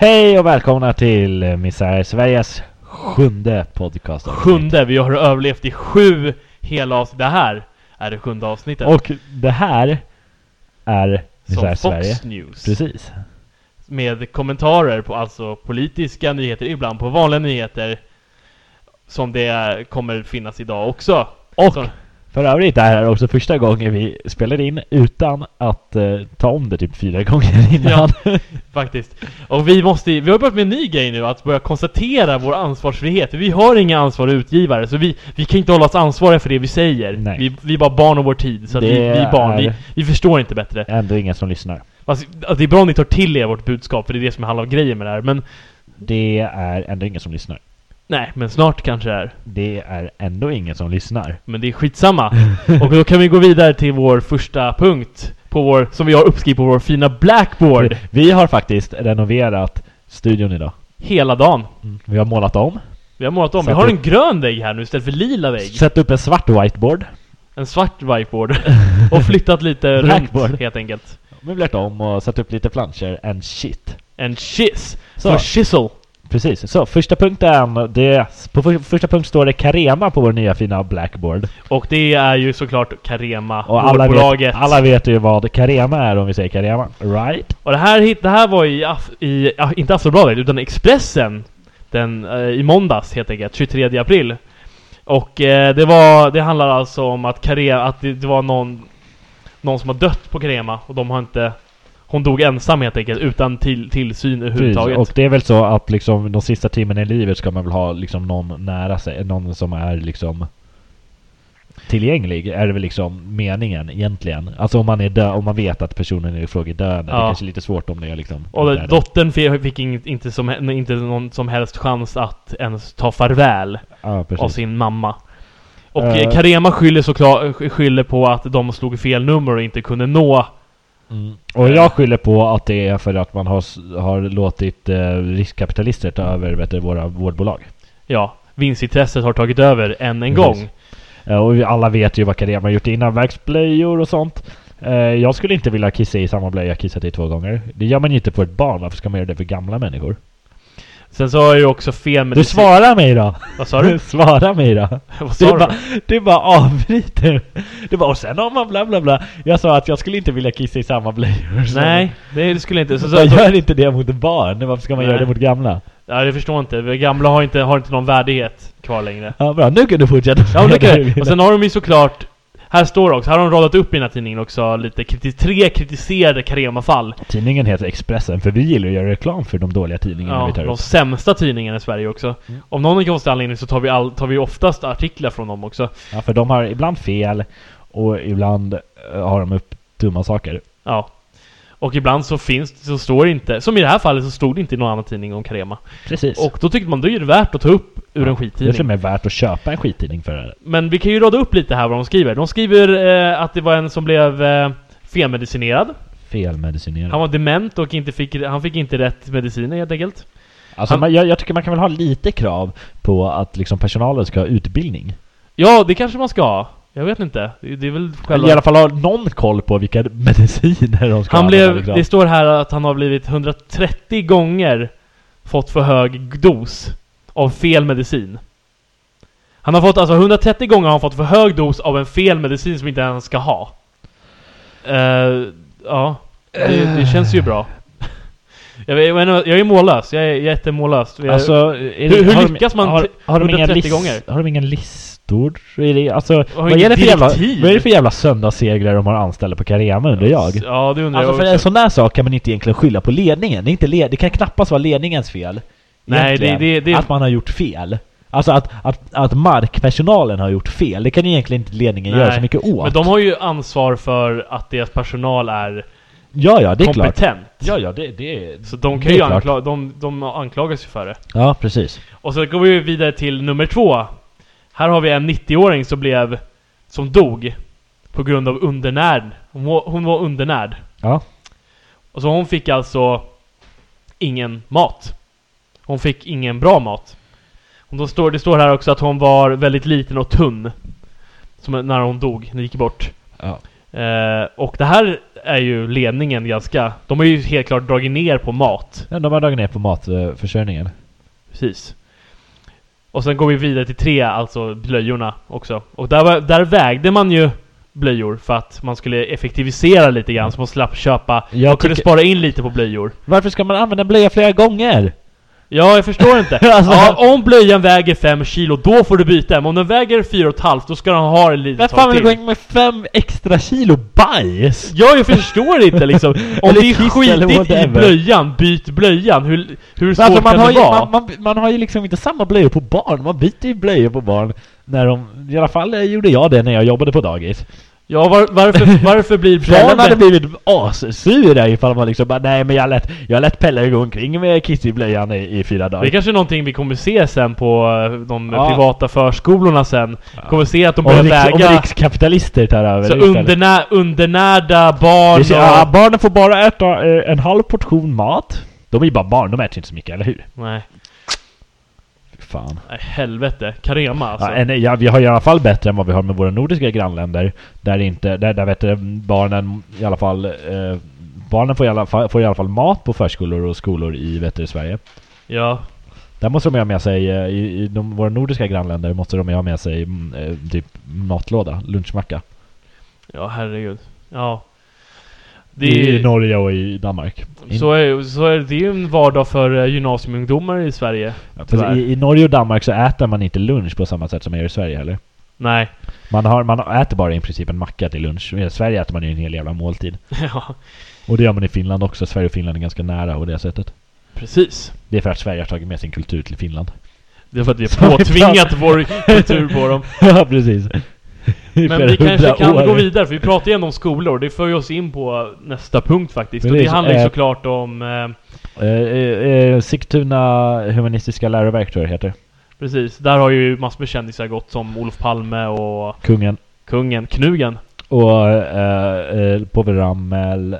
Hej och välkomna till Misär Sveriges sjunde podcast. Sjunde, vi har överlevt i sju hela avsnitt. Det här är det sjunde avsnittet. Och det här är Misär som Sverige. Fox News. Precis. Med kommentarer på alltså politiska nyheter, ibland på vanliga nyheter. Som det kommer finnas idag också. Och Så- för övrigt är det här också första gången vi spelar in utan att eh, ta om det typ fyra gånger innan. Faktiskt. Och vi måste, vi har börjat med en ny grej nu, att börja konstatera vår ansvarsfrihet. Vi har inga ansvariga utgivare, så vi, vi kan inte hålla oss ansvariga för det vi säger. Nej. Vi, vi är bara barn av vår tid, så vi, Det vi är barn. Vi, är- vi förstår inte bättre. Ändå ingen som lyssnar. Alltså, det är bra om ni tar till er vårt budskap, för det är det som är halva grejen med det här. Men, Det är ändå ingen som lyssnar. Nej, men snart kanske det är. Det är ändå ingen som lyssnar. Men det är skitsamma. Och då kan vi gå vidare till vår första punkt. På vår, som vi har uppskrivet på vår fina blackboard. Vi har faktiskt renoverat studion idag. Hela dagen. Vi har målat om. Vi har målat om. Vi har upp- en grön vägg här nu istället för lila vägg. Satt upp en svart whiteboard. En svart whiteboard. Och flyttat lite Blackboard. runt helt enkelt. Möblerat om och satt upp lite planscher and shit. En chiss. Så. För chisel. Precis, så första punkten, det, på för, första punkt står det Carema på vår nya fina Blackboard. Och det är ju såklart Carema, Och alla vet, alla vet ju vad Carema är om vi säger Carema, right? Och det här, det här var i, i inte Aftonbladet, utan Expressen. Den, eh, I måndags helt enkelt, 23 april. Och eh, det var, det handlar alltså om att Carema, att det, det var någon, någon som har dött på Carema och de har inte hon dog ensam helt enkelt, utan till, tillsyn överhuvudtaget. Och det är väl så att liksom de sista timmarna i livet ska man väl ha liksom någon nära sig, någon som är liksom tillgänglig, är det väl liksom meningen egentligen. Alltså om man är död, om man vet att personen i fråga är det är Ja. kanske lite svårt om det är liksom... Och där. dottern fick, inget, inte, som, inte någon som helst chans att ens ta farväl Ja, av sin mamma. Och eh, Carema skyller såklart skyller på att de slog fel nummer och inte kunde nå Mm. Och jag skyller på att det är för att man har, har låtit eh, riskkapitalister ta över vet du, våra vårdbolag. Ja, vinstintresset har tagit över än en Precis. gång. Eh, och alla vet ju vad Carema har gjort innan, verksblöjor och sånt. Eh, jag skulle inte vilja kissa i samma blöja jag kissat i två gånger. Det gör man ju inte på ett barn, varför ska man göra det för gamla människor? Sen så är det ju också fel med Du svarar mig då! Vad sa du? svara mig då! Vad sa du? bara, du bara avbryter! Du bara, och sen har man bla bla bla. Jag sa att jag skulle inte vilja kissa i samma blöjor. Nej, det, skulle jag inte. Så, så, Man gör inte det mot barn, varför ska man Nej. göra det mot gamla? ja, det förstår jag inte. Gamla har inte, har inte någon värdighet kvar längre. Ja bra, nu kan du fortsätta. Ja, det kan jag. Och sen har de ju såklart här står det också, här har de radat upp i den här tidningen också lite kriti tre kritiserade Carema-fall. Tidningen heter Expressen, för vi gillar att göra reklam för de dåliga tidningarna Ja, vi tar de upp. sämsta tidningarna i Sverige också. Mm. Av någon konstig anledning så tar vi, all, tar vi oftast artiklar från dem också. Ja, för de har ibland fel och ibland eh, har de upp dumma saker. Ja. Och ibland så finns så står det inte, som i det här fallet så stod det inte i någon annan tidning om Carema. Precis. Och då tyckte man då är det värt att ta upp ur en det är skittidning. till och med värt att köpa en skittidning för det. Men vi kan ju rada upp lite här vad de skriver. De skriver eh, att det var en som blev eh, felmedicinerad. Felmedicinerad. Han var dement och inte fick, han fick inte rätt mediciner helt enkelt. Alltså han- man, jag, jag tycker man kan väl ha lite krav på att liksom personalen ska ha utbildning. Ja, det kanske man ska ha. Jag vet inte. Det, är väl själva... i alla fall ha någon koll på vilka mediciner de ska Han använda, blev, liksom. det står här att han har blivit 130 gånger fått för hög dos av fel medicin. Han har fått, alltså 130 gånger har han fått för hög dos av en fel medicin som inte ens ska ha. Eh, ja, det, det känns ju bra. Jag, jag, jag är mållös, jag är jättemållös. Jag- Alltså, är Hur- hur lyckas man har, har de inga 130 list, gånger? Har de inga listor? Är det, alltså, vad är, det för jävla, vad är det för jävla söndagsseglare de har anställda på Carema undrar jag? Ja, det undrar Alltså jag för också. en sån där sak kan man inte egentligen skylla på ledningen. Det, är inte led, det kan knappast vara ledningens fel. Nej, det- det- det- Att man har gjort fel. Alltså att, att, att markpersonalen har gjort fel. Det kan egentligen inte ledningen göra Nej, så mycket åt. Men de har ju ansvar för att deras personal är ja, ja, det är klart. kompetent. Ja, ja, det, det, Så de kan ju klart. ankla- de, de anklagas ju för det. Ja, precis. Och så går vi vidare till nummer två. Här har vi en 90-åring som blev... Som dog. På grund av undernärd. Hon var, hon var undernärd. Ja. Och så hon fick alltså ingen mat. Hon fick ingen bra mat. Och då står, det står här också att hon var väldigt liten och tunn. Som när hon dog, när hon gick bort. ja. Eh, och det här är ju ledningen ganska... De har ju helt klart dragit ner på mat. Ja, de har dragit ner på matförsörjningen. Precis. Och sen går vi vidare till tre, alltså blöjorna också. Och där, var, där vägde man ju blöjor för att man skulle effektivisera lite grann så man slapp köpa. Jag man kunde spara in lite på blöjor. Varför ska man använda blöja flera gånger? Ja, jag förstår inte. Alltså- ja, om blöjan väger 5 kilo, då får du byta. Men om den väger 4,5 då ska den ha en liten Vem fan vill gå in med fem extra kilo bajs? Ja, jag förstår inte liksom. Om det är skitigt i blöjan, byt blöjan. Hur, hur svårt Alltså man kan har, det ju, vara? man, man, man har ju liksom inte samma blöjor på barn, man byter ju blöjor på barn när de, i alla fall eh, gjorde jag det när jag jobbade på dagis. Ja, var, varför, varför blir Barn hade föräldrarna... blivit assura ifall man liksom bara nej men jag lät, jag lät Pelle gå omkring med kiss i i, fyra Det är dagar. kanske är någonting vi kommer se sen på eh, de Ja. privata förskolorna sen. Kommer se att de börjar riks, om väga... rikskapitalister tar över Så undernä, undernärda barn ser- ja, och... barnen får bara äta eh, en halv portion mat. De är ju bara barn, de äter inte så mycket, eller hur? Nej, Fan. nej, helvete. Carema alltså. Ja, en, ja, vi har i alla fall bättre än vad vi har med våra nordiska grannländer. Där inte, där, där vet du, barnen i alla fall, eh, barnen får i, alla fall, får i alla fall mat på förskolor och skolor i vet du, Sverige. Ja. Där måste de ha med sig, eh, i, i de, våra nordiska grannländer måste de ha med sig mm, eh, typ matlåda, lunchmacka. Ja, herregud. Ja. Det I, I är, Norge och i Danmark. Så är, så är det ju en vardag för eh, gymnasiumungdomar i Sverige. tyvärr. i, I Norge och Danmark så äter man inte lunch på samma sätt som man gör i Sverige heller. Nej. Man, har, man äter bara i princip en macka till lunch. I Sverige äter man ju en hel jävla måltid. ja, Och det gör man i Finland också. Sverige och Finland är ganska nära på det sättet. precis. Det är för att Sverige har tagit med sin kultur till Finland. Det är för att vi har vi påtvingat vår kultur på dem. ja, precis. Men vi kanske kan år. gå vidare, för vi pratar ju ändå om skolor. Det för oss in på nästa punkt faktiskt. Och det handlar ju eh, såklart om... Eh, Eh, eh, eh, Sigtuna humanistiska läroverk tror jag det heter. precis, där har ju massor med kändisar gått som Olof Palme och Kungen. kungen, Knugen. Och eh, eh, Povel Ramel.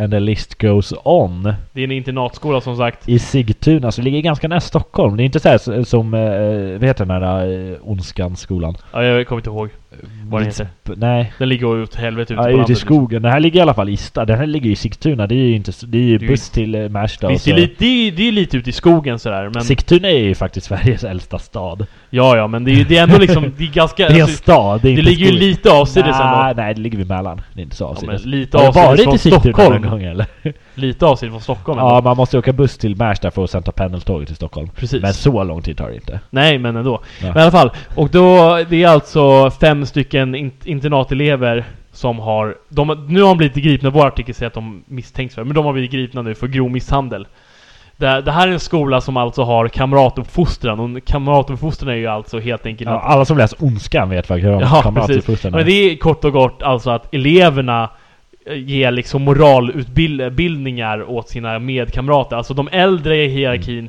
And the list goes on. Det är en internatskola som sagt. I Sigtuna, så det ligger ganska nära Stockholm. Det är inte så här som, eh, vad heter den här eh, Ondskan-skolan? Ja, jag kommer inte ihåg vad den heter. Nej. Den ligger åt helvete ute Ja, på ute i skogen. Den här ligger i alla fall i Sta. Den här ligger i Sigtuna. Det är ju inte, det är ju Det buss till eh, Märsta Visst, det är, lite, det, är, det är lite ute i skogen sådär, men... Sigtuna är ju faktiskt Sveriges äldsta stad. Ja, ja, men det är, det är ändå liksom, det är ganska... Det är en alltså, stad, det är det ligger ju lite avsides nej, ändå. nej, det ligger vid Mälaren. Det är inte så Ja, men avsides. lite Har du avsides varit från i Sigtuna någon Stockholm. gång eller? Lite avsides från Stockholm Ja, ändå. man måste åka buss till Märsta för att sen ta pendeltåget till Stockholm. Precis. Men så lång tid tar det inte. Nej, men ändå. Ja. Men i alla fall. Och då, det är alltså fem stycken in, internatelever som har... De, nu har de blivit gripna, vår artikel säger att de misstänks för, men de har blivit gripna nu för grov misshandel. Det, det här är en skola som alltså har kamratuppfostran, och kamratuppfostran är ju alltså helt enkelt Ja, alla som läser Ondskan vet vad Ja, precis. kamratuppfostran Men är. det är kort och kort alltså att eleverna ger liksom moralutbildningar åt sina medkamrater. Alltså de äldre i hierarkin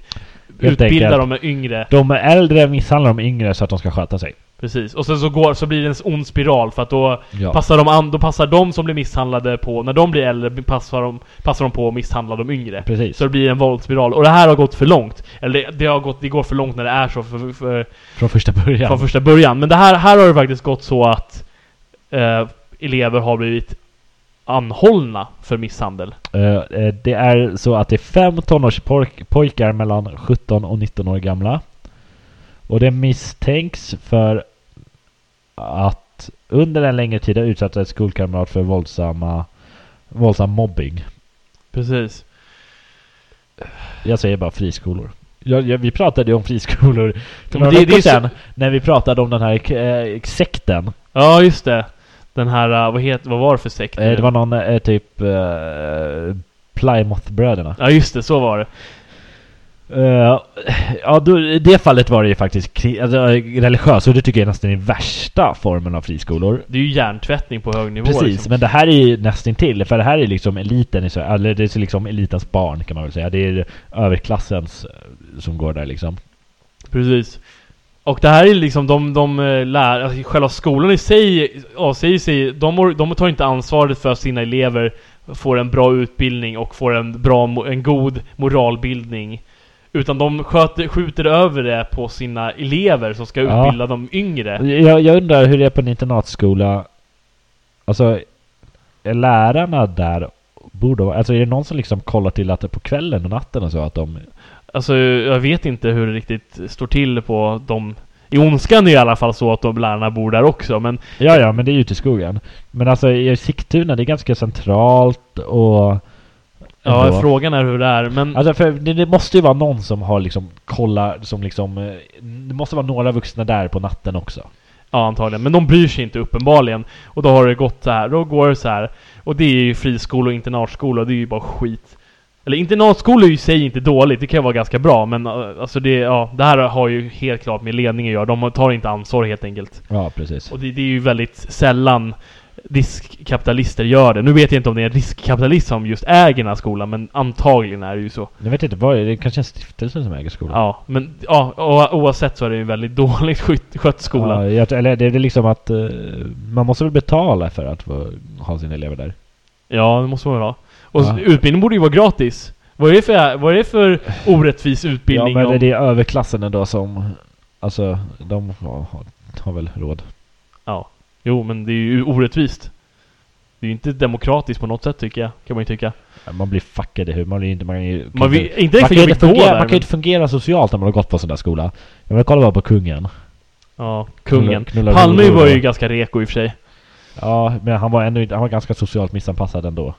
Helt utbildar de yngre. De äldre misshandlar de yngre så att de ska sköta sig. Precis. Och sen så, går, så blir det en ond spiral för att då Ja. passar de an, då passar de som blir misshandlade på, när de blir äldre passar de, passar de på att misshandla de yngre. Precis. Så det blir en våldsspiral. Och det här har gått för långt. Eller det, det har gått, det går för långt när det är så för, för, Från första början. från första början. Men det här, här har det faktiskt gått så att eh, elever har blivit anhållna för misshandel. Eh, eh, det är så att det är fem tonårspojkar mellan 17 och 19 år gamla. Och det misstänks för att under en längre tid ha utsatt ett skolkamrat för våldsamma, våldsam mobbing. Precis. Jag säger bara friskolor. Jag, jag, vi pratade ju om friskolor för några veckor sedan. När vi pratade om den här eh, sekten. Ja, just det. Den här, eh, vad, het, vad var det för sekt? Eh, det var någon eh, typ eh, Plymouth-bröderna. Ja, just det. Så var det. Eh, ja, då, i det fallet var det ju faktiskt kri- alltså, religiöst och det tycker jag nästan är värsta formen av friskolor. Det är ju hjärntvättning på hög nivå. Precis, liksom. men det här är ju nästan till för det här är liksom eliten i eller det är liksom elitens barn kan man väl säga. Det är överklassens som går där liksom. Precis. Och det här är liksom de, de eh, lär, alltså själva skolan i sig avsäger sig, de, de tar inte ansvaret för att sina elever får en bra utbildning och får en bra, en god moralbildning. Utan de sköter, skjuter över det på sina elever som ska Ja. utbilda de yngre. Jag, jag undrar hur det är på en internatskola. Alltså, är lärarna där borde vara... Alltså är det någon som liksom kollar till att det på kvällen och natten och så att de... Alltså jag vet inte hur det riktigt står till på de... I Ondskan är i alla fall så att de lärarna bor där också, men... Ja, ja, men det är ute i skogen. Men alltså i Sigtuna, det är ganska centralt och... Ja, ändå. frågan är hur det är, men... Alltså för det, det måste ju vara någon som har liksom kollar, som liksom... eh, Det måste vara några vuxna där på natten också. Ja, antagligen. Men de bryr sig inte uppenbarligen. Och då har det gått så här. Då går det så här. Och det är ju friskolor och internatskolor. Det är ju bara skit. Eller internatskolor i sig inte dåligt. Det kan ju vara ganska bra. Men eh, alltså det, ja, det här har ju helt klart med ledningen att göra. De tar inte ansvar helt enkelt. Ja, precis. Och det, det är ju väldigt sällan riskkapitalister gör det. Nu vet jag inte om det är en riskkapitalist som just äger den här skolan. Men antagligen är det ju så. Jag vet inte, vad är det? Det är kanske en stiftelse som äger skolan? Ja, men ja, o- oavsett så är det ju en väldigt dåligt skött, skola. Ja, eller det är liksom att eh, man måste väl betala för att få ha sina elever där? Ja, det måste man väl ha. Och Ja. utbildning borde ju vara gratis. Vad är det för, vad är det för orättvis Ja, utbildning? men om- det är överklassen ändå som... Alltså, de har, har, väl råd. Ja. Jo, men det är ju orättvist. Det är ju inte demokratiskt på något sätt tycker jag, kan man ju tycka. Ja, Man blir fuckad i huvudet. Man blir inte... Man, är- Man vill, inte man direkt kan ju inte fungera, där, man kan ju men, inte fungera socialt när man har gått på sån där skola. Jag vill kolla bara på kungen. Ja, kungen. Knulla- Palme var ju ganska reko i och för sig. Ja, men han var ändå han var ganska socialt missanpassad ändå.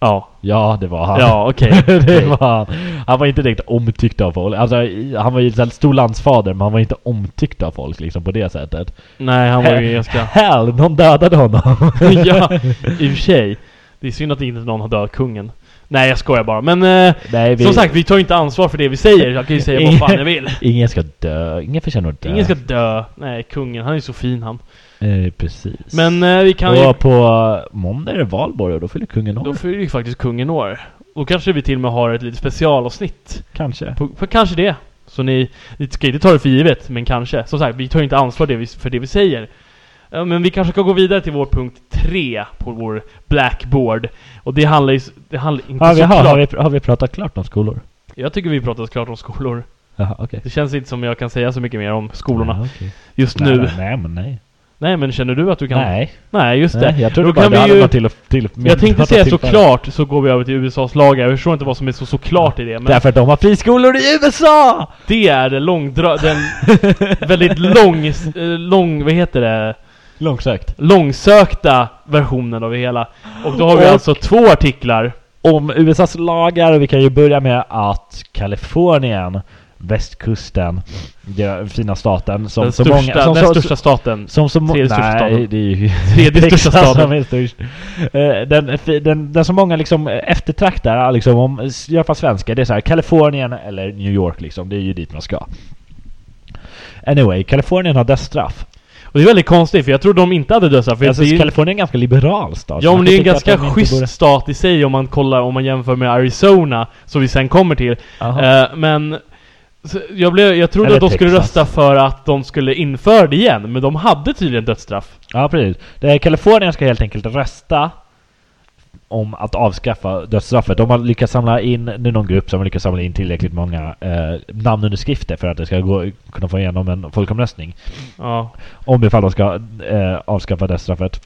Ja. Ja, det var han. Ja, okej. det okej. var han. Han var inte direkt omtyckt av folk. Alltså, han var ju en stor landsfader, men han var inte omtyckt av folk liksom på det sättet. Nej, han var ju ganska... Hell, någon dödade honom! ja, i och för sig. Det är synd att inte någon har dödat kungen. Nej, jag skojar bara. Men eh, Nej, vi, som sagt, vi tar inte ansvar för det vi säger. Jag kan ju säga vad fan jag vill. Ingen ska dö. Ingen förtjänar att dö. Ingen ska dö. Nej, kungen. Han är så fin han. Eh, precis. Men eh, vi kan ju... och på måndag är det valborg och då fyller kungen år. Då fyller ju faktiskt kungen år. Då kanske vi till och med har ett litet specialavsnitt. Kanske. På, på kanske det. Så ni, ni ska inte ta det för givet, men kanske. Som sagt, vi tar ju inte ansvar det vi, för det vi säger. Men vi kanske ska gå vidare till vår punkt 3 på vår blackboard. Och det handlar ju... Det handlar inte Ja, vi så har, klart. har, vi, har vi pratat klart om skolor? Jag tycker vi pratat klart om skolor. Jaha, okej. Det känns inte som jag kan säga så mycket mer om skolorna Ja, okej. just nej, nu. Nej, nej, men nej. Nej, men känner du att du kan... Nej. Nej, just det. nej. Jag trodde Då bara kan det vi ju- till, till Jag tänkte säga såklart, så går vi över till USAs lagar. Jag förstår inte vad som är så såklart i det, men Därför att de har friskolor i USA! det är den långdra... Den väldigt lång... lång... Vad heter det? Långsökt. Långsökta versionen av det hela. Och då har vi Och- alltså två artiklar. Om USAs lagar, vi kan ju börja med att Kalifornien, västkusten, den fina staten som Den så största, många... Som, den så, största staten. Som så Tredje största Nej, staden. det är ju Tredje största staden. som är störst. Eh, Den, den, den som många liksom eftertraktar, liksom om, i alla fall svenskar, det är så här Kalifornien eller New York liksom, det är ju dit man ska. Anyway, Kalifornien har dödsstraff. Och det är väldigt konstigt, för jag tror de inte hade dödsstraff. Alltså, det är Kalifornien är en ganska liberal stat. Ja men det är en ganska schysst borde- stat i sig om man kollar, om man jämför med Arizona, som vi sen kommer till. Eh, men så jag, blev, jag trodde Eller att de skulle Texas. rösta för att de skulle införa det igen, men de hade tydligen dödsstraff. Ja, precis. Det är Kalifornien ska helt enkelt rösta om att avskaffa dödsstraffet. De har lyckats samla in, nu någon grupp som har lyckats samla in tillräckligt många eh, namnunderskrifter för att det ska gå, kunna få igenom en folkomröstning. Ja. Om ifall de ska eh, avskaffa dödsstraffet.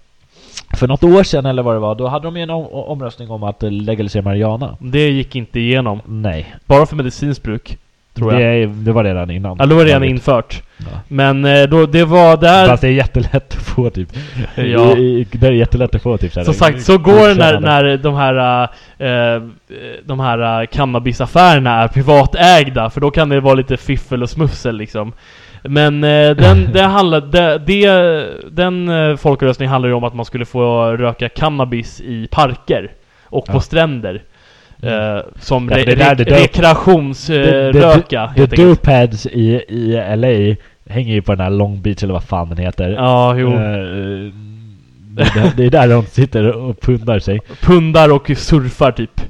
För något år sedan eller vad det var, då hade de ju en om, omröstning om att legalisera marijuana. Det gick inte igenom. Nej. Bara för medicinskt bruk. Tror jag. Det, det var redan innan. Ja, då var det redan infört. Ja. Men eh, då, det var där... Fast det är jättelätt att få typ. Ja. Det är jättelätt att få typ Som sagt, så går det när, när de här, eh, de här cannabisaffärerna är privatägda, för då kan det vara lite fiffel och smussel liksom. Men eh, den, det handlar, det, det, den eh, folkomröstningen handlar ju om att man skulle få röka cannabis i parker och på Ja. stränder. Eh, som Ja, re, det där- rekreationsröka The helt enkelt. dopeheads i, i LA hänger ju på den här Long Beach eller vad fan den heter. Ja, jo. Eh, det, är där- de sitter och pundar sig. Pundar och surfar typ.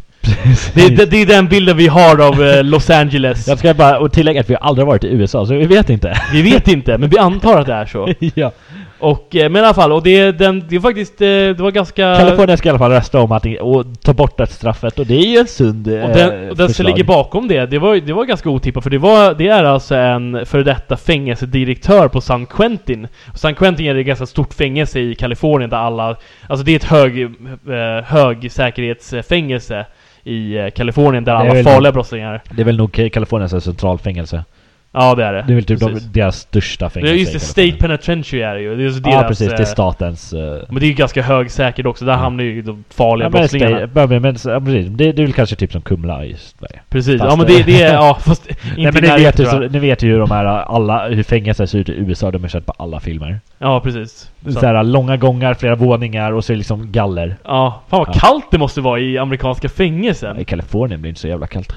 Det, är- det, är den bilden vi har av eh, Los Angeles. Jag ska bara och tillägga att vi har aldrig varit i USA, så vi vet inte. Vi vet inte, men vi antar att det är så. ja. Och, eh, men i alla fall, och det, den, det är faktiskt, eh, det var ganska... Kalifornien ska i alla fall rösta om att och ta bort dödsstraffet och det är ju en sund eh, Och den, och den som ligger bakom det, det var, det var ganska otippat för det, var, det är alltså en före detta fängelsedirektör på San Quentin. Och San Quentin är ett ganska stort fängelse i Kalifornien där alla, alltså det är ett hög, eh, högsäkerhetsfängelse i eh, Kalifornien där Det är alla väl- farliga brottslingar Det är väl nog Kaliforniens centralfängelse. Ja det är det. Det är väl typ de, deras största fängelse just det. State Penitentiary är det ju. Det är deras, Ja precis, det är eh, statens... eh, Men det är ju ganska högsäkert också, där Ja. hamnar ju de farliga Ja, men, brottslingarna. state- men, men, men, ja, precis. Det, det är väl kanske typ som Kumla i Sverige. Precis, Fast ja men det- det, är, ja fast inte Nej men ni vet, ju, så, ni vet ju hur de här, alla, hur fängelser ser ut i USA, de är sett på alla filmer. Ja precis. Så. Så här, långa gångar, flera våningar och så är det liksom galler. Ja, fan vad Ja. kallt det måste vara i amerikanska fängelsen. I Kalifornien blir det inte så jävla kallt.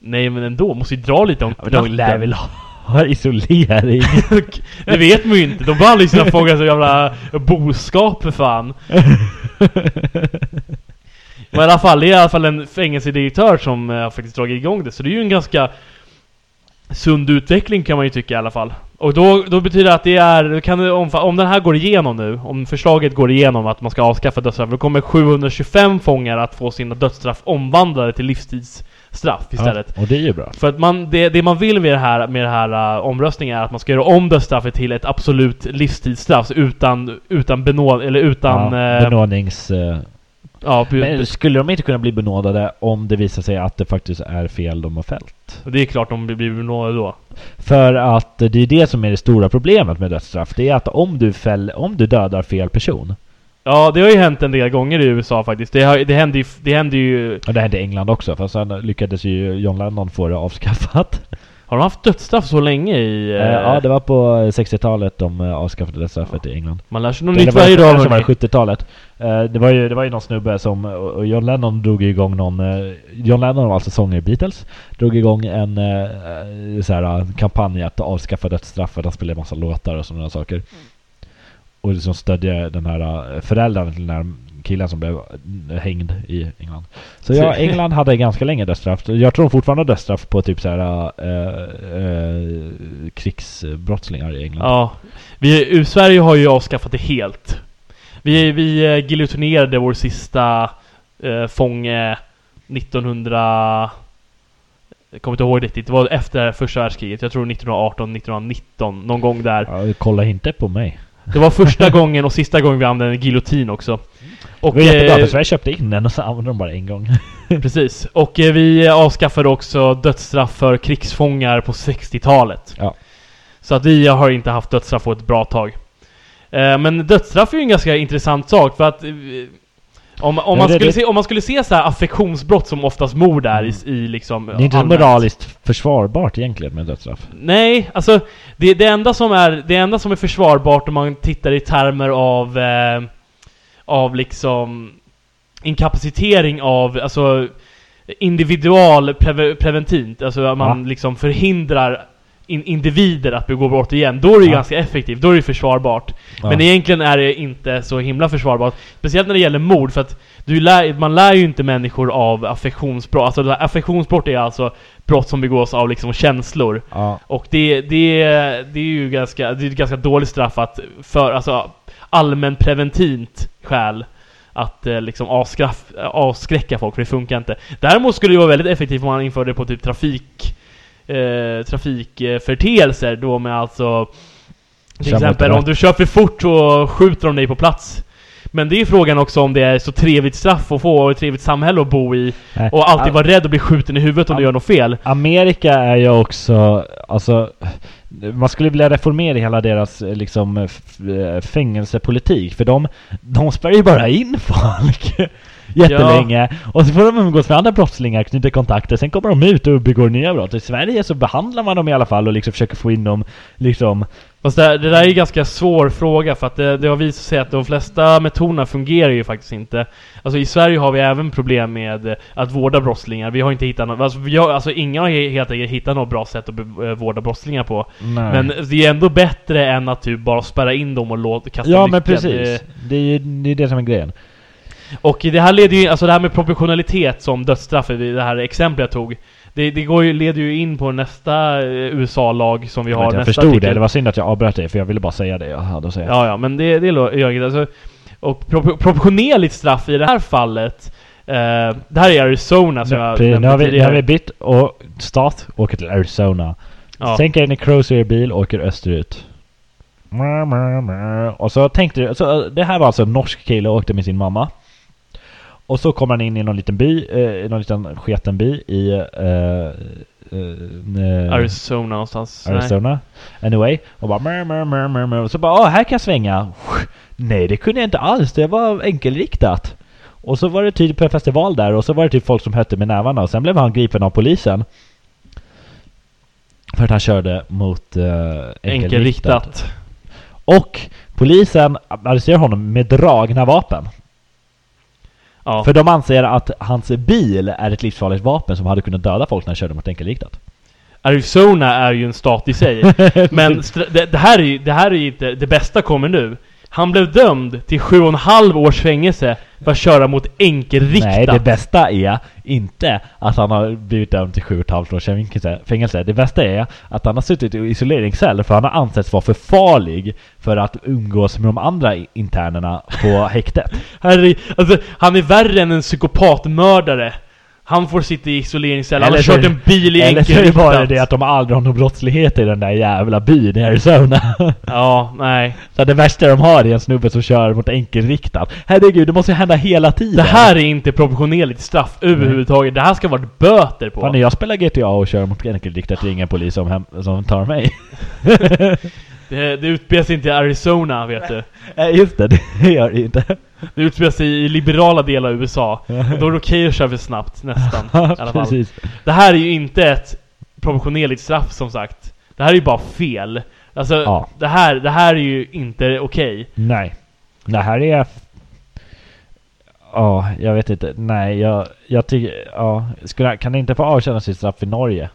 Nej men ändå, måste ju dra lite om Ja, de lär väl ha isolering. Det vet man ju inte, de behandlar ju sina fångar som jävla boskap för fan. Men i alla fall, det är i alla fall en fängelsedirektör som eh, har faktiskt dragit igång det, så det är ju en ganska sund utveckling kan man ju tycka i alla fall. Och då, då betyder det att det är, kan det omfa- om den här går igenom nu, om förslaget går igenom att man ska avskaffa dödsstraff, då kommer 725 fångar att få sina dödsstraff omvandlade till livstidsstraff istället. Ja, och det är ju bra. För att man, det, det man vill med det här, med det här uh, omröstningen är att man ska göra om dödsstraffet till ett absolut livstidsstraff utan, utan benåd, eller utan... ja, eh, benådnings... eh, ja, Men skulle de inte kunna bli benådade om det visar sig att det faktiskt är fel de har fällt? det är klart de blir benådade då. För att det är det som är det stora problemet med dödsstraff. Det är att om du, fäll, om du dödar fel person. Ja, det har ju hänt en del gånger i USA faktiskt. Det, har, det hände ju... Det hände ju Och det hände i England också. För sen lyckades ju John Lennon få det avskaffat. har de haft dödsstraff så länge i... Eh, eh, ja, det var på 60-talet de eh, avskaffade dödsstraffet i England. Man lär sig något nytt var det- varje dag var det hörni. 70-talet. Eh, det, var ju, det var ju någon snubbe som, och John Lennon drog igång någon, John Lennon var alltså sångare i Beatles, drog igång en så här, kampanj att avskaffa dödsstraffet, han spelade en massa låtar och sådana saker. Och liksom stödde den här eh, föräldrarna till den här killen som blev hängd i England. Så ja, England hade ganska länge dödsstraff. Jag tror de fortfarande har dödsstraff på typ så här eh, eh, krigsbrottslingar i England. Ja. Vi, i Sverige har ju avskaffat det helt. Vi, vi giljotinerade vår sista eh, fånge 1900... Jag kommer inte ihåg riktigt. Det var efter första världskriget. Jag tror 1918, 1919. Någon gång där. Ja, kolla inte på mig. Det var första gången och sista gången vi använde giljotin också. Och, Det var jättebra eh, för Sverige köpte in den och så använde de bara en gång. Precis. Och eh, vi avskaffade också dödsstraff för krigsfångar på 60-talet. Ja. Så att vi har inte haft dödsstraff på ett bra tag. Eh, Men dödsstraff är ju en ganska intressant sak för att om, om, man, skulle Se, om man skulle se så här affektionsbrott som oftast mord är i, i liksom Det är inte så allmänt. moraliskt försvarbart egentligen med dödsstraff. Nej, alltså det, det, enda som är, det enda som är försvarbart om man tittar i termer av eh, Av liksom Inkapacitering av, alltså Individual preve, preventivt, alltså att man Ja. liksom förhindrar in, individer att begå brott igen. Då är det ju Ja. ganska effektivt, då är det försvarbart. Ja. Men egentligen är det inte så himla försvarbart. Speciellt när det gäller mord, för att du lär, man lär ju inte människor av affektionsbrott. Alltså här affektionsbrott är alltså brott som begås av liksom känslor. Ja. Och det, det, det är ju ganska, det är ganska dåligt straff att för, alltså allmänpreventivt skäl att eh, liksom avskräcka folk, för det funkar inte. Däremot skulle det vara väldigt effektivt om man införde det på typ trafik eh, trafikförteelser då med alltså till exempel om du kör för fort så skjuter de dig på plats. Men det är ju frågan också om det är så trevligt straff att få och ett trevligt samhälle att bo i Nej. och alltid vara rädd att bli skjuten i huvudet om du gör något fel. Amerika är ju också, alltså man skulle vilja reformera hela deras eh, liksom eh, fängelsepolitik för de, de spärrar ju bara in folk jättelänge och så får de umgås med andra brottslingar, knyta kontakter, sen kommer de ut och begår nya brott. I Sverige så behandlar man dem i alla fall och liksom försöker få in dem liksom Fast det, det där är ju ganska svår fråga för att det, det har visat sig att de flesta metoderna fungerar ju faktiskt inte. Alltså i Sverige har vi även problem med att vårda brottslingar. Vi har inte hittat något, alltså, har, alltså ingen har he- helt enkelt hittat något bra sätt att eh, vårda brottslingar på. Nej. Men det är ändå bättre än att typ bara spärra in dem och låta kasta Ja men precis. Det är ju det, är det som är grejen. Och det här leder ju, alltså det här med proportionalitet som dödsstraffet, i det här exemplet jag tog det, det går ju, leder ju in på nästa eh, USA-lag som vi har. Men jag förstod artikel. det, det var synd att jag avbröt dig för jag ville bara säga det jag hade att säga. Ja, ja, men det, det är jag alltså, Och pro proportionerligt straff i det här fallet eh, Det här är Arizona som jag Precis, nu, har vi, nu har vi bytt och start, åker till Arizona. Ja. Sänker in i Crozier bil, åker österut. Och så tänkte jag, så det här var alltså en norsk kille och åkte med sin mamma. Och så kommer han in i någon liten by, eh, någon liten sketen by i eh, eh, eh, Arizona någonstans. Nej. Arizona. Anyway. Och bara mrr, mrr, mrr, mrr, mrr. Och så bara, åh, här kan jag svänga. Nej, det kunde jag inte alls. Det var enkelriktat. Och så var det typ på en festival där och så var det typ folk som hötte med nävarna och sen blev han gripen av polisen. För att han körde mot uh, enkelriktat. Enkelriktat. Och polisen arresterar honom med dragna vapen. Ja. För de anser att hans bil är ett livsfarligt vapen som hade kunnat döda folk när han körde mot enkelriktat. Arizona är ju en stat i sig. Men det, det, här är ju, det här är ju inte, det bästa kommer nu. Han blev dömd till sju och en halv års fängelse för att köra mot enkelriktat. Nej, det bästa är inte att han har blivit dömd till 7,5 års fängelse- fängelse. Det bästa är att han har suttit i isoleringscell för han har ansetts vara för farlig för att umgås med de andra internerna på häktet. Herre, alltså, han är värre än en psykopatmördare. Han får sitta i isoleringscell. Han har kört en bil i Eller så är det bara enkelriktat. det att de aldrig har någon brottslighet i den där jävla byn i Arizona. Ja, nej. så det värsta de har är en snubbe som kör mot enkelriktat. Herregud, det måste ju hända hela tiden. Det här är inte proportionerligt straff överhuvudtaget. Det här ska vara böter på. Fan, när jag spelar GTA och kör mot enkelriktat ringer en polis som, hem, som tar mig. Det, det utspelar sig inte i Arizona, vet du. Nej just det, det gör det inte. Det utspelar sig i liberala delar av USA. Och då är det okej att köra för snabbt, nästan. I alla fall. Precis. Det här är ju inte ett proportionerligt straff, som sagt. Det här är ju bara fel. Alltså, Ja. det, här, det här är ju inte okej. Nej. Det här är... Ja, jag vet inte. Nej, jag, jag tycker... Ja, skulle, kan det inte få avtjäna sitt straff i Norge?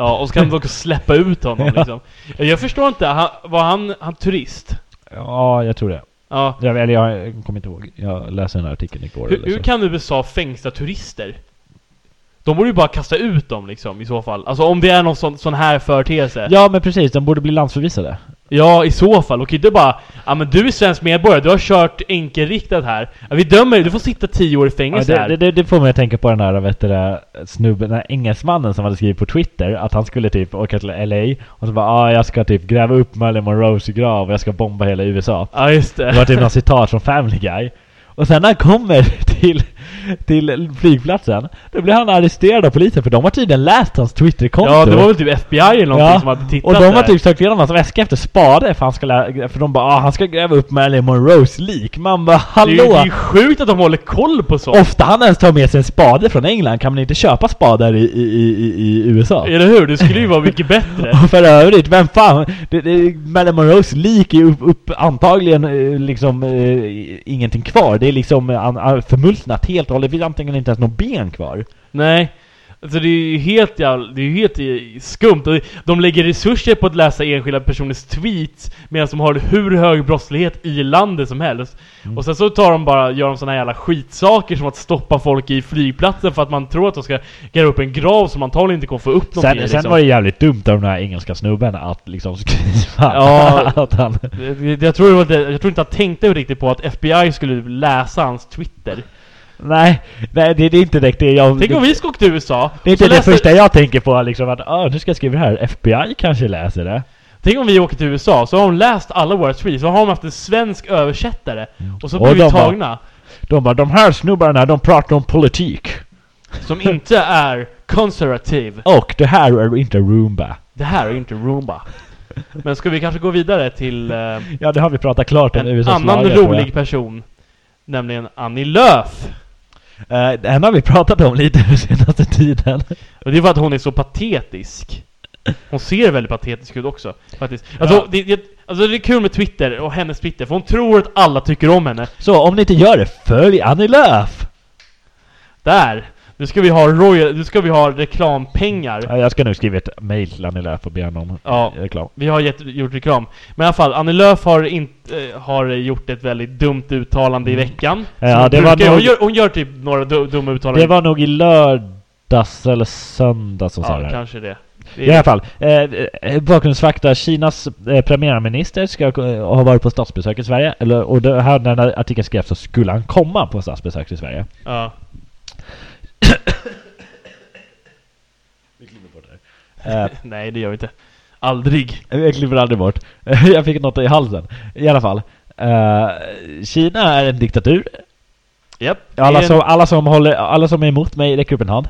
Ja, och så kan de också släppa ut honom Ja. liksom. Jag förstår inte, han, var han, han turist? Ja, jag tror det. Ja. Jag, eller jag kommer inte ihåg. Jag läste den här artikeln igår. Hur, hur kan USA fängsla turister? De borde ju bara kasta ut dem liksom, i så fall. Alltså om det är någon sån, sån här företeelse. Ja, men precis. De borde bli landsförvisade. Ja, i så fall. Och inte bara Ja men du är svensk medborgare, du har kört enkelriktat här. Ja, vi dömer dig, du får sitta tio år i Ja, fängelse det, här. det, det, det får mig att tänka på den där, vet du, snubben, den här engelsmannen som hade skrivit på Twitter att han skulle typ åka till LA och så bara ah, jag ska typ gräva upp Marilyn Monroes grav och jag ska bomba hela USA. Ja, just Det det. var typ något citat från Family Guy. Och sen när han kommer till, till flygplatsen, då blir han arresterad av polisen för de har tydligen läst hans Twitterkonto. Ja, det var väl typ FBI eller någonting som hade tittat och de har typ sökt igenom hans väska efter spade för han ska för de bara ah, han ska gräva upp Marilyn Monroes lik. Man bara det är ju det hallå! är ju sjukt att de håller koll på sånt. Ofta han ens tar med sig en spade från England kan man inte köpa spadar i, i, i, i, USA. Eller hur? Det skulle ju vara mycket bättre. Och för övrigt, vem fan? Det, det, Marilyn Monroes lik är upp, upp antagligen eh, liksom eh, ingenting kvar. Det är liksom eh, förmultnat helt och hållet. Det finns antingen inte ens något ben kvar. Nej. Alltså det är ju helt jävla, det är helt skumt. Och De lägger resurser på att läsa enskilda personers tweets medan de har hur hög brottslighet i landet som helst. Mm. Och sen så tar de bara, gör de såna här jävla skitsaker som att stoppa folk i flygplatsen för att man tror att de ska gräva upp en grav som antagligen inte kommer få upp någonting Sen, i, sen liksom. var det jävligt dumt av den här engelska snubben att liksom skriva Ja. att han... Det- Jag tror, det, jag tror inte han tänkte riktigt på att FBI skulle läsa hans Twitter. Nej, nej det, det är inte direkt det jag... Tänk om vi ska åka till USA. det är inte det läser- första jag tänker på liksom att ah, nu ska jag skriva det här. FBI kanske läser det. Tänk om vi åker till USA, så har de läst alla våra tweets, så har de haft en svensk översättare. Och så. Och blir vi de bara- tagna. De bara, de här snubbarna de pratar om politik. Som inte är konservativ. Och det här är inte Roomba. Det här är inte Roomba. Men ska vi kanske gå vidare till eh, Ja, det har vi pratat klart om en annan jag. rolig person. Nämligen Annie Lööf. Eh, den har vi pratat om lite den senaste tiden. Och det är för att hon är så patetisk. Hon ser väldigt patetisk ut också, faktiskt. Alltså, Ja. det, det, alltså det är kul med Twitter och hennes Twitter, för hon tror att alla tycker om henne. Så om ni inte gör det, följ Annie Lööf! Där! Nu ska vi ha royal, nu ska vi ha reklampengar. Ja, Jag ska nu skriva ett mail till Annie Lööf och be om Ja. reklam. Vi har gett, gjort reklam. Men i alla fall, Annie Lööf har, inte, eh, har gjort ett väldigt dumt uttalande i veckan. Ja, det var brukar- nog- hon, gör, hon gör typ några du, dumma uttalanden. Det var nog i lördags eller söndags som sa det Ja, kanske det. det I alla fall, eh, eh, bakgrundsfakta. Kinas eh, premiärminister ska eh, ha varit på statsbesök i Sverige. Eller, och det här, när den här artikeln skrevs så skulle han komma på statsbesök till Sverige. Ja. Eh, Nej, det gör vi inte. Aldrig. jag klipper aldrig bort. jag fick något i halsen. I alla fall. Eh, Kina är en diktatur. Japp. Alla Det som, alla, som håller, alla som är emot mig räcker upp en hand.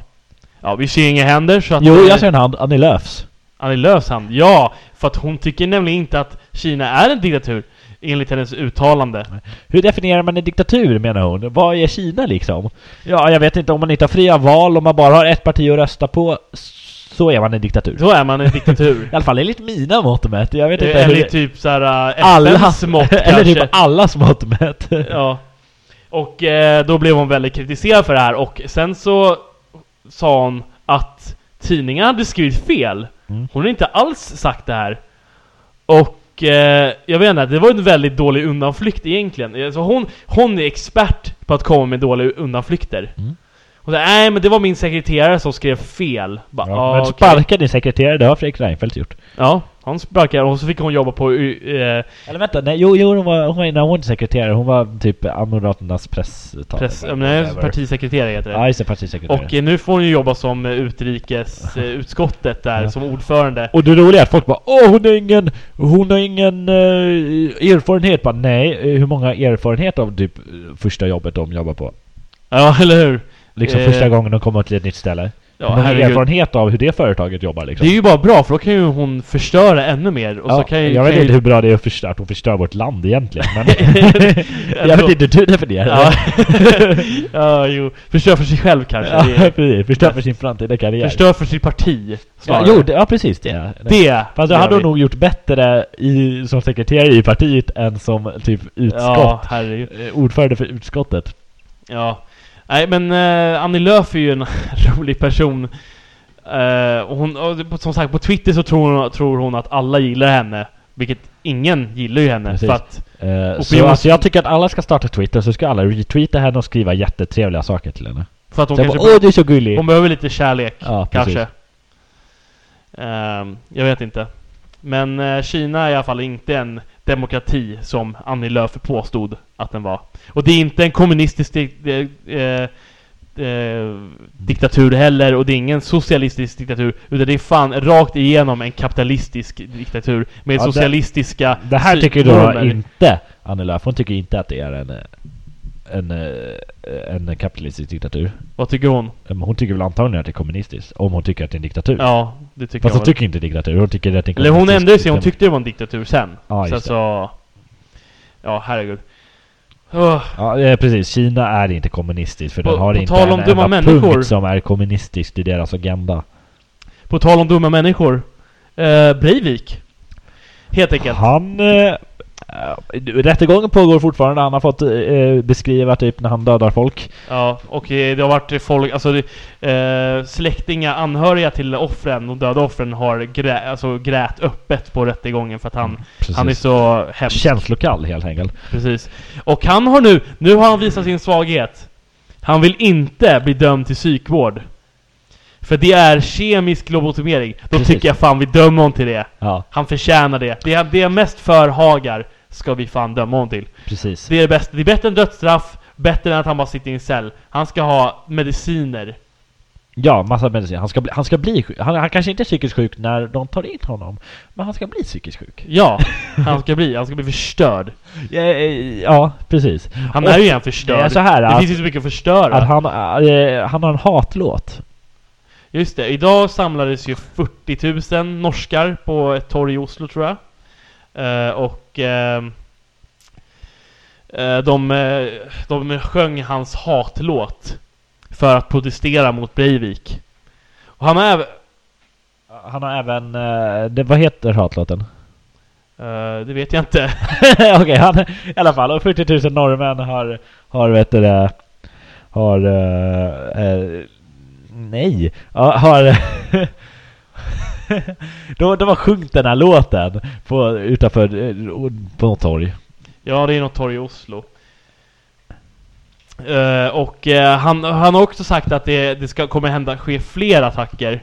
Ja, vi ser inga händer så att... Jo, eh, jag ser en hand. Annie Lööfs. Annie Lööfs hand. Ja, för att hon tycker nämligen inte att Kina är en diktatur. Enligt hennes uttalande. Hur definierar man en diktatur menar hon? Vad är Kina liksom? Ja, jag vet inte. Om man inte har fria val, om man bara har ett parti att rösta på, så är man en diktatur. Då är man en diktatur. I alla fall enligt mina mått mätt. Jag vet inte hur Eller det- typ såhär alla, FNs mått eller kanske. typ allas mått mätt. Ja. Och eh, då blev hon väldigt kritiserad för det här och sen så sa hon att tidningen hade skrivit fel. Mm. Hon har inte alls sagt det här. Och eh, jag vet inte, det var en väldigt dålig undanflykt egentligen. Alltså hon, hon är expert på att komma med dåliga undanflykter. Mm. Hon sa nej men det var min sekreterare som skrev fel. Bara, Ja, ah, men sparka din sekreterare, det har Fredrik Reinfeldt gjort. Ja, han sparkade och så fick hon jobba på... Uh, Eller vänta, nej, jo, jo hon var, hon var, nej, hon var inte sekreterare, hon var typ Moderaternas press, äh, nej, Whatever. partisekreterare heter det. Ja, just det, partisekreterare. Och eh, nu får hon ju jobba som eh, utrikesutskottet där, Ja. som ordförande. Och det roliga är att folk bara Åh hon har ingen, hon har ingen eh, erfarenhet. Bara, nej, eh, hur många erfarenhet av typ eh, första jobbet de jobbar på? Ja, eller hur? Liksom Eh, första gången de kommer till ett nytt ställe. Ja, erfarenhet av hur det företaget jobbar liksom. Det är ju bara bra, för då kan ju hon förstöra ännu mer. Och så ja, kan ju, jag vet ju, inte hur bra det är att, förstöra, att hon förstör vårt land egentligen. Men jag vet inte hur du definierar Ja. det. ja, jo. Förstör för sig själv kanske. Ja, är- precis. Förstör för sin framtida karriär. Förstör för sitt parti. ja, snarare. jo, det, ja, precis det. det! Fast det hade hon nog gjort bättre i, som sekreterare i partiet än som typ utskott. Ja, herregud. Eh, Ordförande för utskottet. Ja. Nej men uh, Annie Lööf är ju en rolig person. Eh, och hon, och som sagt på Twitter så tror hon, tror hon att alla gillar henne. Vilket ingen gillar ju henne. Precis. För att, Eh, så alltså, jag tycker att alla ska starta Twitter, så ska alla retweeta henne och skriva jättetrevliga saker till henne. för att hon Så kanske bara, Åh, du är så gullig! Hon behöver lite kärlek, Ja, kanske. Ehm, jag vet inte. Men eh, Kina är i alla fall inte en demokrati som Annie Lööf påstod att den var. Och det är inte en kommunistisk eh, eh, diktatur heller, och det är ingen socialistisk diktatur, utan det är fan rakt igenom en kapitalistisk diktatur med Ja, det- socialistiska Det här sy- tycker normer. inte Annie Lööf. Hon tycker inte att det är en, eh, en, eh, en kapitalistisk diktatur. Vad tycker hon? Hon tycker väl antagligen att det är kommunistiskt, om hon tycker att det är en diktatur. Ja, det tycker Fast hon tycker inte diktatur, hon tycker att det är Eller hon ändrade sig, hon tyckte det var en diktatur sen. Ja, så just det. så... Ja, herregud. Öh. Ja, precis. Kina är inte kommunistiskt för På- den har inte tal om en dumma människor. punkt som är kommunistiskt i deras agenda. På tal om dumma människor. Eh, Breivik. Helt enkelt. Han... Eh, rättegången pågår fortfarande. Han har fått eh, beskriva typ när han dödar folk. Ja, och eh, det har varit folk, alltså eh, släktingar, anhöriga till offren, de döda offren har grä, alltså grät öppet på rättegången för att han, Mm, Precis. han är så hemsk. Känslokall helt enkelt. Precis. Och han har nu, nu har han visat sin svaghet. Han vill inte bli dömd till psykvård. För det är kemisk lobotomering. Då Precis. tycker jag fan vi dömer honom till det. Ja, Han förtjänar det. Det är, det är mest för Hagar ska vi fan döma honom till. precis. Det är det bästa. Det är bättre än dödsstraff, bättre än att han bara sitter i en cell. Han ska ha mediciner. Ja, massa medicin. Han ska bli, han ska bli. Han, han kanske inte är psykiskt sjuk när de tar in honom. Men han ska bli psykiskt sjuk. Ja, han ska bli. Han ska bli förstörd. Ja, eh, ja precis. Han Och är ju redan förstörd. det är så här det att- finns ju så mycket att förstöra. Att han, eh, han har en hatlåt. Just det, idag samlades ju 40 000 norskar på ett torg i Oslo tror jag. Eh, och ehm, eh, de, eh, de sjöng hans hatlåt för att protestera mot Breivik. Och han har även... Han har även... det, vad heter hatlåten? det vet jag inte. Okej, han i alla fall. Och 40 000 norrmän har, har vet du det, har, eh, nej, har, de, de har sjungit den här låten på, utanför, eh, på något torg. Ja, det är något torg i Oslo. Eh, och eh, han, han har också sagt att det, det ska, kommer hända, ske fler attacker.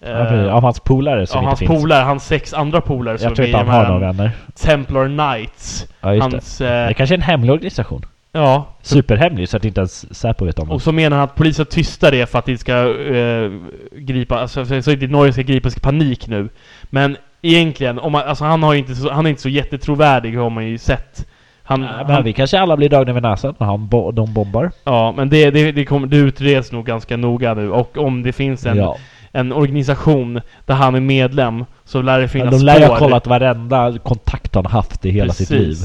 Precis. Av hans polare som av inte hans finns. polare, hans sex andra polare som Jag tror är inte han de har här några vänner. Templar Knights. Ja, Hans, det. Det kanske är en hemlig organisation. Ja. Superhemlig så att inte ens Säpo vet om det. Och så menar han att polisen tystar det för att det ska eh, gripa, alltså, så så inte Norge ska gripas i panik nu. Men egentligen, om man, alltså han har inte så, han är inte så jättetrovärdig har man ju sett. Han, Ja, men han, vi kanske alla blir dragna vid näsan när han bo de bombar. ja, men det, det, det, kommer, det utreds nog ganska noga nu och om det finns en, Ja. en organisation där han är medlem så lär det Ja, finnas de lär ju ha spår. kollat varenda kontakt han haft i hela sitt liv.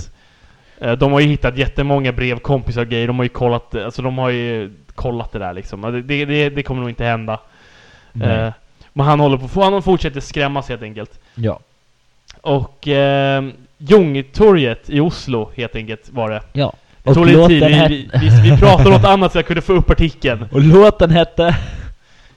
Eh, De har ju hittat jättemånga brevkompisar och grejer, de har ju kollat, alltså de har ju kollat det där liksom. Det, det, det kommer nog inte hända. Eh, Men han håller på, han fortsätter skrämmas helt enkelt. Ja. Och eh, Ljungtorget i Oslo helt enkelt var det. Ja. Det tog lite tid, vi, vi, vi, pratade något annat så jag kunde få upp artikeln. Och låten hette...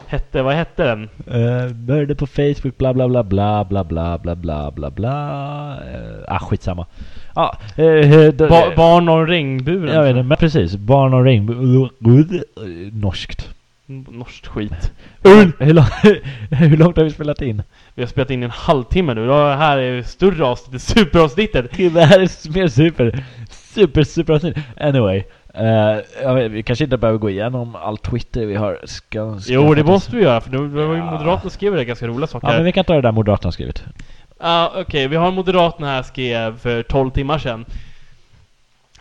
Hette, vad hette den? Uh, började på Facebook bla bla bla bla bla bla bla bla bla bla uh, Ah skitsamma Ja, uh, uh, Ba, barn och regnburen? Jag vet inte, men precis Barn och regnbue Norskt Norskt skit. hur, lång, hur långt har vi spelat in? Vi har spelat in en halvtimme nu. Det här är större avsnittet, superavsnittet. Det här är mer super Super super avsnitt. Anyway uh, jag vet, Vi kanske inte behöver gå igenom all Twitter vi har ska, ska Jo, det måste vi göra för det var ju Ja. Moderaterna skrev det ganska roliga saker. Ja men vi kan ta det där Moderaterna skrivit Ja, okej. Vi har Moderaterna här skrev för 12 timmar sedan.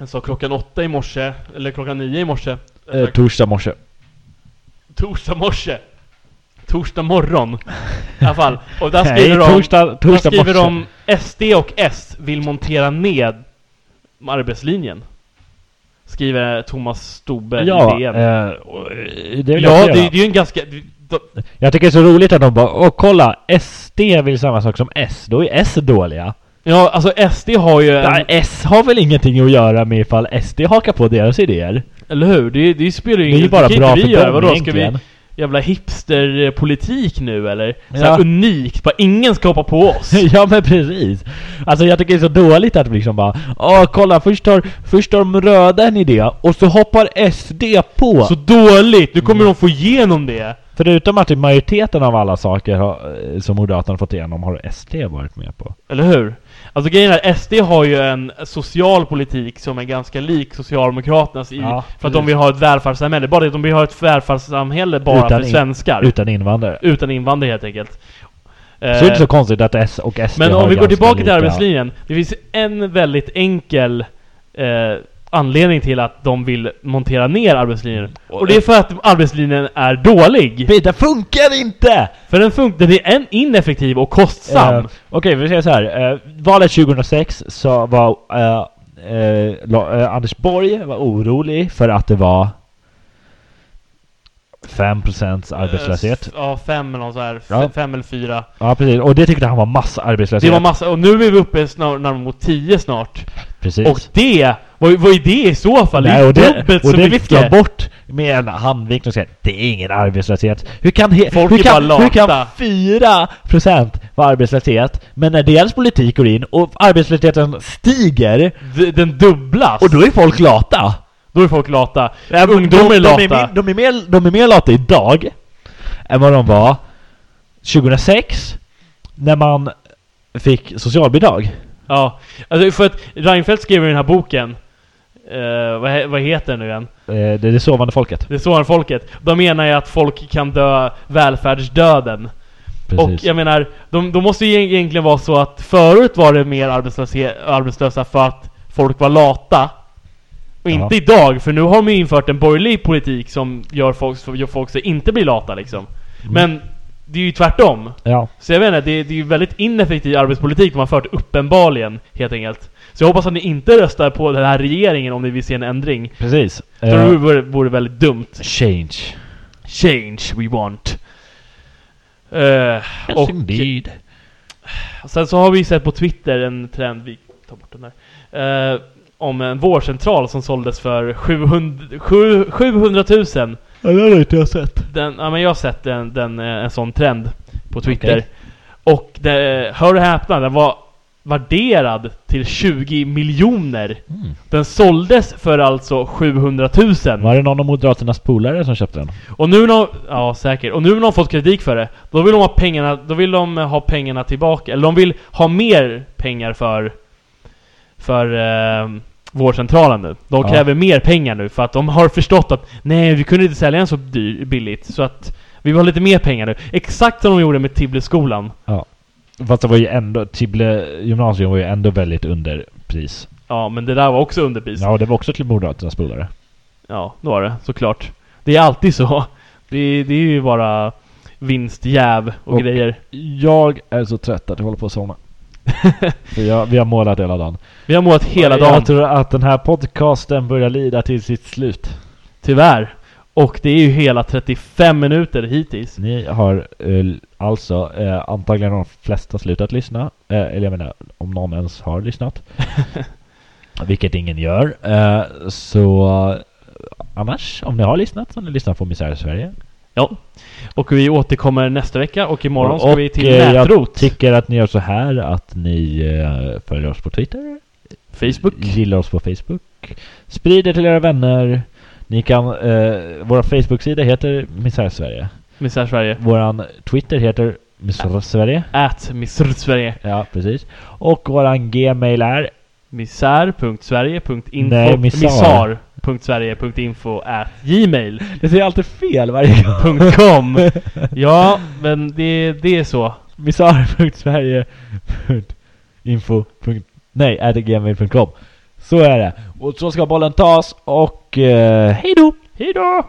Så klockan åtta i morse, eller klockan nio i morse. uh, Torsdag morse torsdag morse. Torsdag morgon. I alla fall. Och där Nej, skriver de... torsdag, Där torsdag skriver morse de SD och S vill montera ned arbetslinjen. Skriver Thomas Stobe Ja, i DN. eh, eh, det ja, det, det är ju en ganska... de- Jag tycker det är så roligt att de bara Åh kolla, SD vill samma sak som S, då är S dåliga. Ja, alltså SD har ju... En, S har väl ingenting att göra med ifall SD hakar på deras idéer. eller hur? Det, det spelar ju Det är ju ingen bara det kan bra inte för vi göra. dem Vadå, ska vi jävla hipsterpolitik nu eller? Så Ja. unikt, bara ingen ska hoppa på oss. ja men precis. Alltså jag tycker det är så dåligt att liksom bara Åh kolla, först har, först har de röda en idé och så hoppar SD på. Så dåligt! Nu kommer Mm. de få igenom det. Förutom att i majoriteten av alla saker har, eh, som Moderaterna fått igenom har SD varit med på. Eller hur? Alltså grejen är, SD har ju en social politik som är ganska lik Socialdemokraternas i, Ja, för att de vill ha ett välfärdssamhälle. Bara det att de vill ha ett välfärdssamhälle bara Utan för in- svenskar. Utan invandrare. Utan invandrare helt enkelt. Så det är inte så Eh, konstigt att S och SD Men har om vi går tillbaka till arbetslinjen. Det finns en väldigt enkel eh, anledning till att de vill montera ner arbetslinjen. Och det är för att arbetslinjen är dålig. Det funkar inte! För den funkar, den är en ineffektiv och kostsam. Eh, Okej, vi säger så här. Eh, valet 2006 så var eh, eh, la- eh, Anders Borg var orolig för att det var 5% arbetslöshet. Eh, Ja, fem eller något så här. Ja. F- Fem eller fyra. Ja, precis. Och det tyckte han var massarbetslöshet. Det var massa, och nu är vi uppe snart, närmare mot tio snart. Precis. Och det, vad, vad är det i så fall? Nej, och det, dubbelt och så det viftar mycket. bort med en handvikt och säger det är ingen arbetslöshet. Hur kan, he- Folk hur kan, hur kan lata. 4% vara arbetslöshet? Men när deras politik går in och arbetslösheten stiger D- Den dubblas. och då är folk lata. Då är folk lata. Ja, Ungdomar är de, de, lata. är, de, är mer, de är mer lata idag än vad de var 2006 när man fick socialbidrag. Ja, alltså för att Reinfeldt skrev i den här boken eh, vad, vad heter den nu igen? Eh, Det är det sovande folket. Det står folket. De menar ju att folk kan dö välfärdsdöden. Och jag menar, de, de måste ju egentligen vara så att förut var det mer arbetslösa, för att folk var lata. Och Ja. inte idag, för nu har de ju infört en borgerlig politik som gör folk, gör folk så inte blir lata liksom. Mm. Men det är ju tvärtom. Ja. Så jag vet inte, det, det är ju väldigt ineffektiv arbetspolitik de har fört uppenbarligen, helt enkelt. Så jag hoppas att ni inte röstar på den här regeringen om ni vill se en ändring. Precis. För det Eh, vore, vore väldigt dumt. change. Change we want. Eh, Yes, och indeed. sen så har vi sett på Twitter en trend, vi tar bort den här. Eh, om en vårdcentral som såldes för 700, sju- 700 000. Ja, det har inte jag sett. Den, ja men jag har sett den, den, en sån trend på Twitter. Okej. Och det, hör och häpna, den var värderad till 20 miljoner. Mm. Den såldes för alltså 700 000. Var det någon av Moderaternas polare som köpte den? Och nu när ja säkert, och nu när de fått kritik för det, då vill de ha pengarna, då vill de ha pengarna tillbaka, eller de vill ha mer pengar för, för eh, vårdcentralen nu. De Ja. kräver mer pengar nu för att de har förstått att nej, vi kunde inte sälja den så dyr, billigt, så att vi vill ha lite mer pengar nu. Exakt som de gjorde med Tibbleskolan. Fast det var ju ändå, Tibble gymnasium var ju ändå väldigt under pris. Ja, men det där var också underpris. Ja, det var också till Moderaternas polare. Ja, det var det, såklart. Det är alltid så. Det, det är ju bara vinstjäv och, Och- grejer. Jag är så trött att jag håller på att somna. Jag, vi har målat hela dagen. Vi har målat hela dagen. Jag tror att den här podcasten börjar lida till sitt slut. Tyvärr. Och det är ju hela 35 minuter hittills. Ni har eh, alltså eh, antagligen de flesta slutat lyssna. Eh, eller jag menar, om någon ens har lyssnat. Vilket ingen gör. Eh, så annars, om ni har lyssnat så har ni lyssnat på Misär Sverige. Ja. Och vi återkommer nästa vecka och imorgon ska Och, vi till eh, Jag Nätrot. tycker att ni gör så här att ni eh, följer oss på Twitter. Facebook. Gillar oss på Facebook. Sprider till era vänner. Ni kan, eh, vår Facebook-sida heter Misär Sverige. Misär Sverige. Våran Twitter heter Misär Sverige. At Misär Sverige. Ja, precis. Och våran Gmail är Misär.sverige.info Nej, misar. Misar.sverige.info at gmail Det säger alltid fel varje gång. com. Ja, men det, det är så. Misar.sverige.info. Nej, at gmail.com. Så är det. Och så ska bollen tas och eh, hejdå! Hejdå!